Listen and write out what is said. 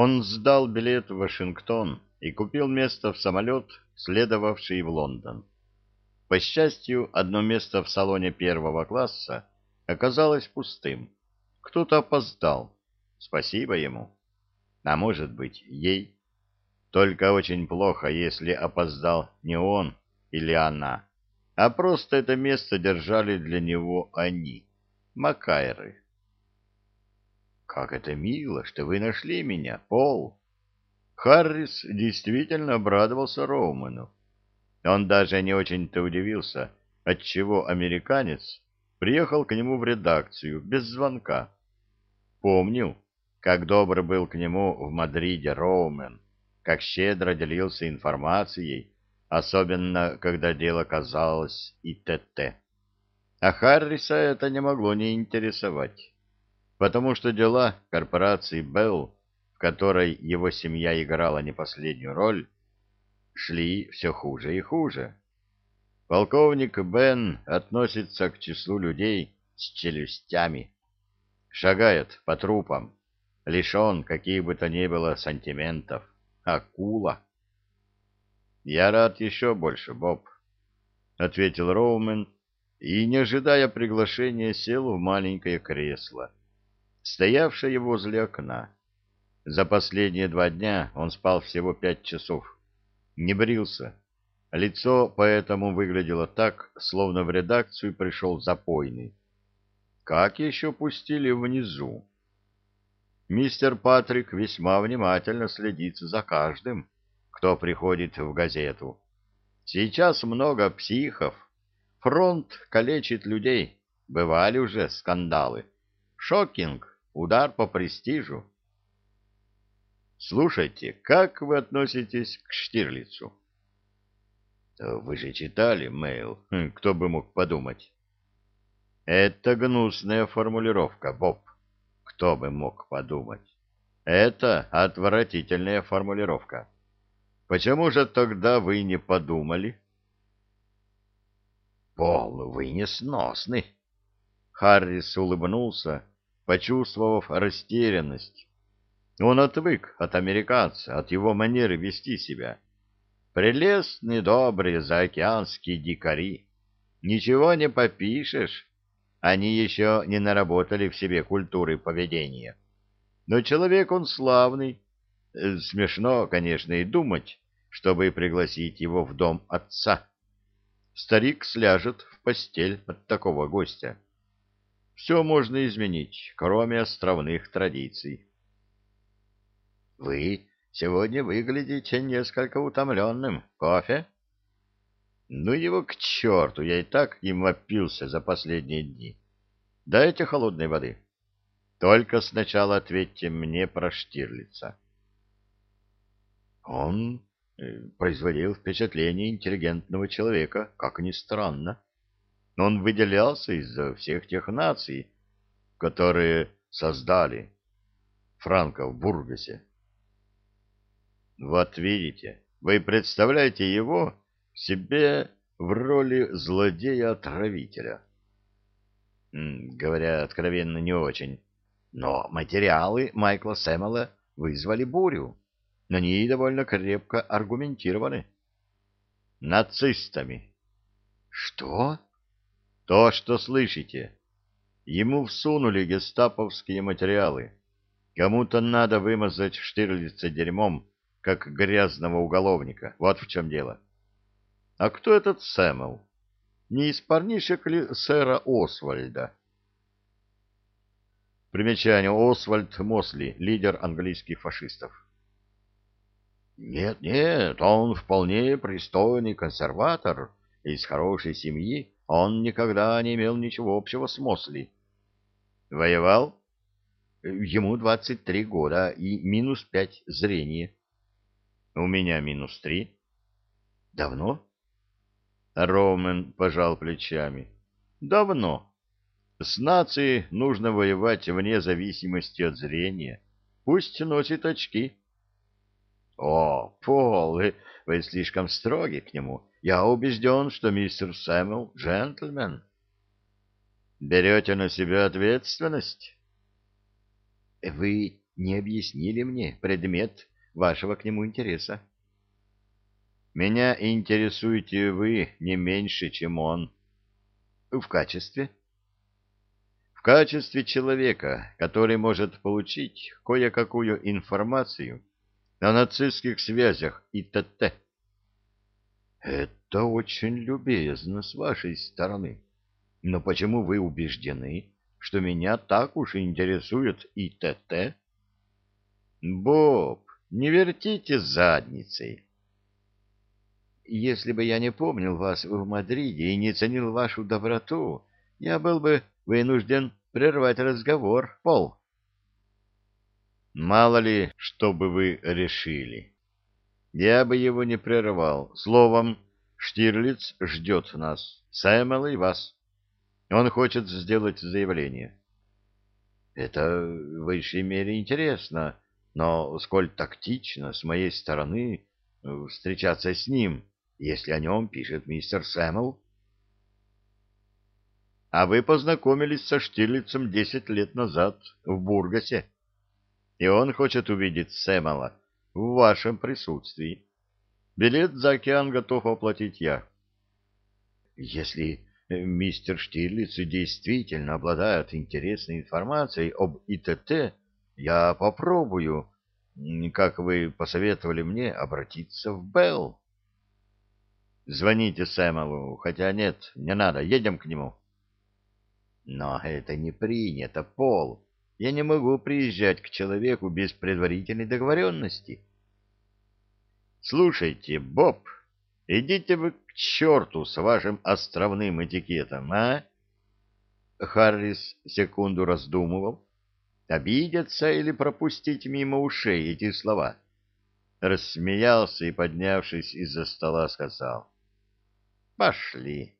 Он сдал билет в Вашингтон и купил место в самолет, следовавший в Лондон. По счастью, одно место в салоне первого класса оказалось пустым. Кто-то опоздал. Спасибо ему. А может быть, ей. Только очень плохо, если опоздал не он или она, а просто это место держали для него они, Макайры. «Как это мило, что вы нашли меня, Пол!» Харрис действительно обрадовался Роуману. Он даже не очень-то удивился, отчего американец приехал к нему в редакцию без звонка. Помнил, как добр был к нему в Мадриде Роумен, как щедро делился информацией, особенно когда дело казалось и ТТ. А Харриса это не могло не интересовать потому что дела корпорации Белл, в которой его семья играла не последнюю роль, шли все хуже и хуже. Полковник Бен относится к числу людей с челюстями, шагает по трупам, лишен каких бы то ни было сантиментов, акула. «Я рад еще больше, Боб», — ответил Роумен, и, не ожидая приглашения, сел в маленькое кресло стоявшее возле окна. За последние два дня он спал всего пять часов. Не брился. Лицо поэтому выглядело так, словно в редакцию пришел запойный. Как еще пустили внизу? Мистер Патрик весьма внимательно следит за каждым, кто приходит в газету. Сейчас много психов. Фронт калечит людей. Бывали уже скандалы. Шокинг. Удар по престижу. Слушайте, как вы относитесь к Штирлицу? Вы же читали мейл, хм, кто бы мог подумать. Это гнусная формулировка, Боб. Кто бы мог подумать? Это отвратительная формулировка. Почему же тогда вы не подумали? Пол, вы несносны. Харрис улыбнулся почувствовав растерянность. Он отвык от американца, от его манеры вести себя. Прелестные, добрые заокеанские дикари. Ничего не попишешь. Они еще не наработали в себе культуры поведения. Но человек он славный. Э, смешно, конечно, и думать, чтобы пригласить его в дом отца. Старик сляжет в постель от такого гостя все можно изменить, кроме островных традиций. — Вы сегодня выглядите несколько утомленным. Кофе? — Ну его к черту, я и так им опился за последние дни. Дайте холодной воды. Только сначала ответьте мне про Штирлица. Он э, производил впечатление интеллигентного человека, как ни странно но он выделялся из всех тех наций, которые создали Франка в Бургасе. Вот видите, вы представляете его себе в роли злодея-отравителя. Говоря откровенно, не очень. Но материалы Майкла Сэммела вызвали бурю. На ней довольно крепко аргументированы. Нацистами. Что? То, что слышите. Ему всунули гестаповские материалы. Кому-то надо вымазать Штирлица дерьмом, как грязного уголовника. Вот в чем дело. А кто этот Сэмэл? Не из парнишек ли сэра Освальда? Примечание. Освальд Мосли, лидер английских фашистов. Нет, нет, он вполне пристойный консерватор из хорошей семьи. Он никогда не имел ничего общего с Мосли. Воевал? Ему двадцать три года и минус пять зрения. У меня минус три. Давно? Ромен пожал плечами. Давно. С нацией нужно воевать вне зависимости от зрения. Пусть носит очки. О, Пол, вы, вы слишком строги к нему. Я убежден, что мистер Сэмюэл — джентльмен. Берете на себя ответственность? Вы не объяснили мне предмет вашего к нему интереса. Меня интересуете вы не меньше, чем он. В качестве? В качестве человека, который может получить кое-какую информацию о нацистских связях и т.т. Это очень любезно с вашей стороны. Но почему вы убеждены, что меня так уж интересует т.т.? Боб, не вертите задницей. Если бы я не помнил вас в Мадриде и не ценил вашу доброту, я был бы вынужден прервать разговор, Пол. Мало ли, что бы вы решили. Я бы его не прервал. Словом, Штирлиц ждет нас, Сэмэл и вас. Он хочет сделать заявление. Это в высшей мере интересно, но сколь тактично с моей стороны э, встречаться с ним, если о нем пишет мистер Сэмэл. А вы познакомились со Штирлицем десять лет назад в Бургасе, и он хочет увидеть Сэмэла в вашем присутствии. Билет за океан готов оплатить я. Если мистер Штирлиц действительно обладает интересной информацией об ИТТ, я попробую, как вы посоветовали мне, обратиться в Белл. Звоните Сэмову, хотя нет, не надо, едем к нему. Но это не принято, Пол. Я не могу приезжать к человеку без предварительной договоренности. Слушайте, Боб, идите вы к черту с вашим островным этикетом, а? Харрис секунду раздумывал, обидеться или пропустить мимо ушей эти слова. Рассмеялся и, поднявшись из-за стола, сказал — Пошли.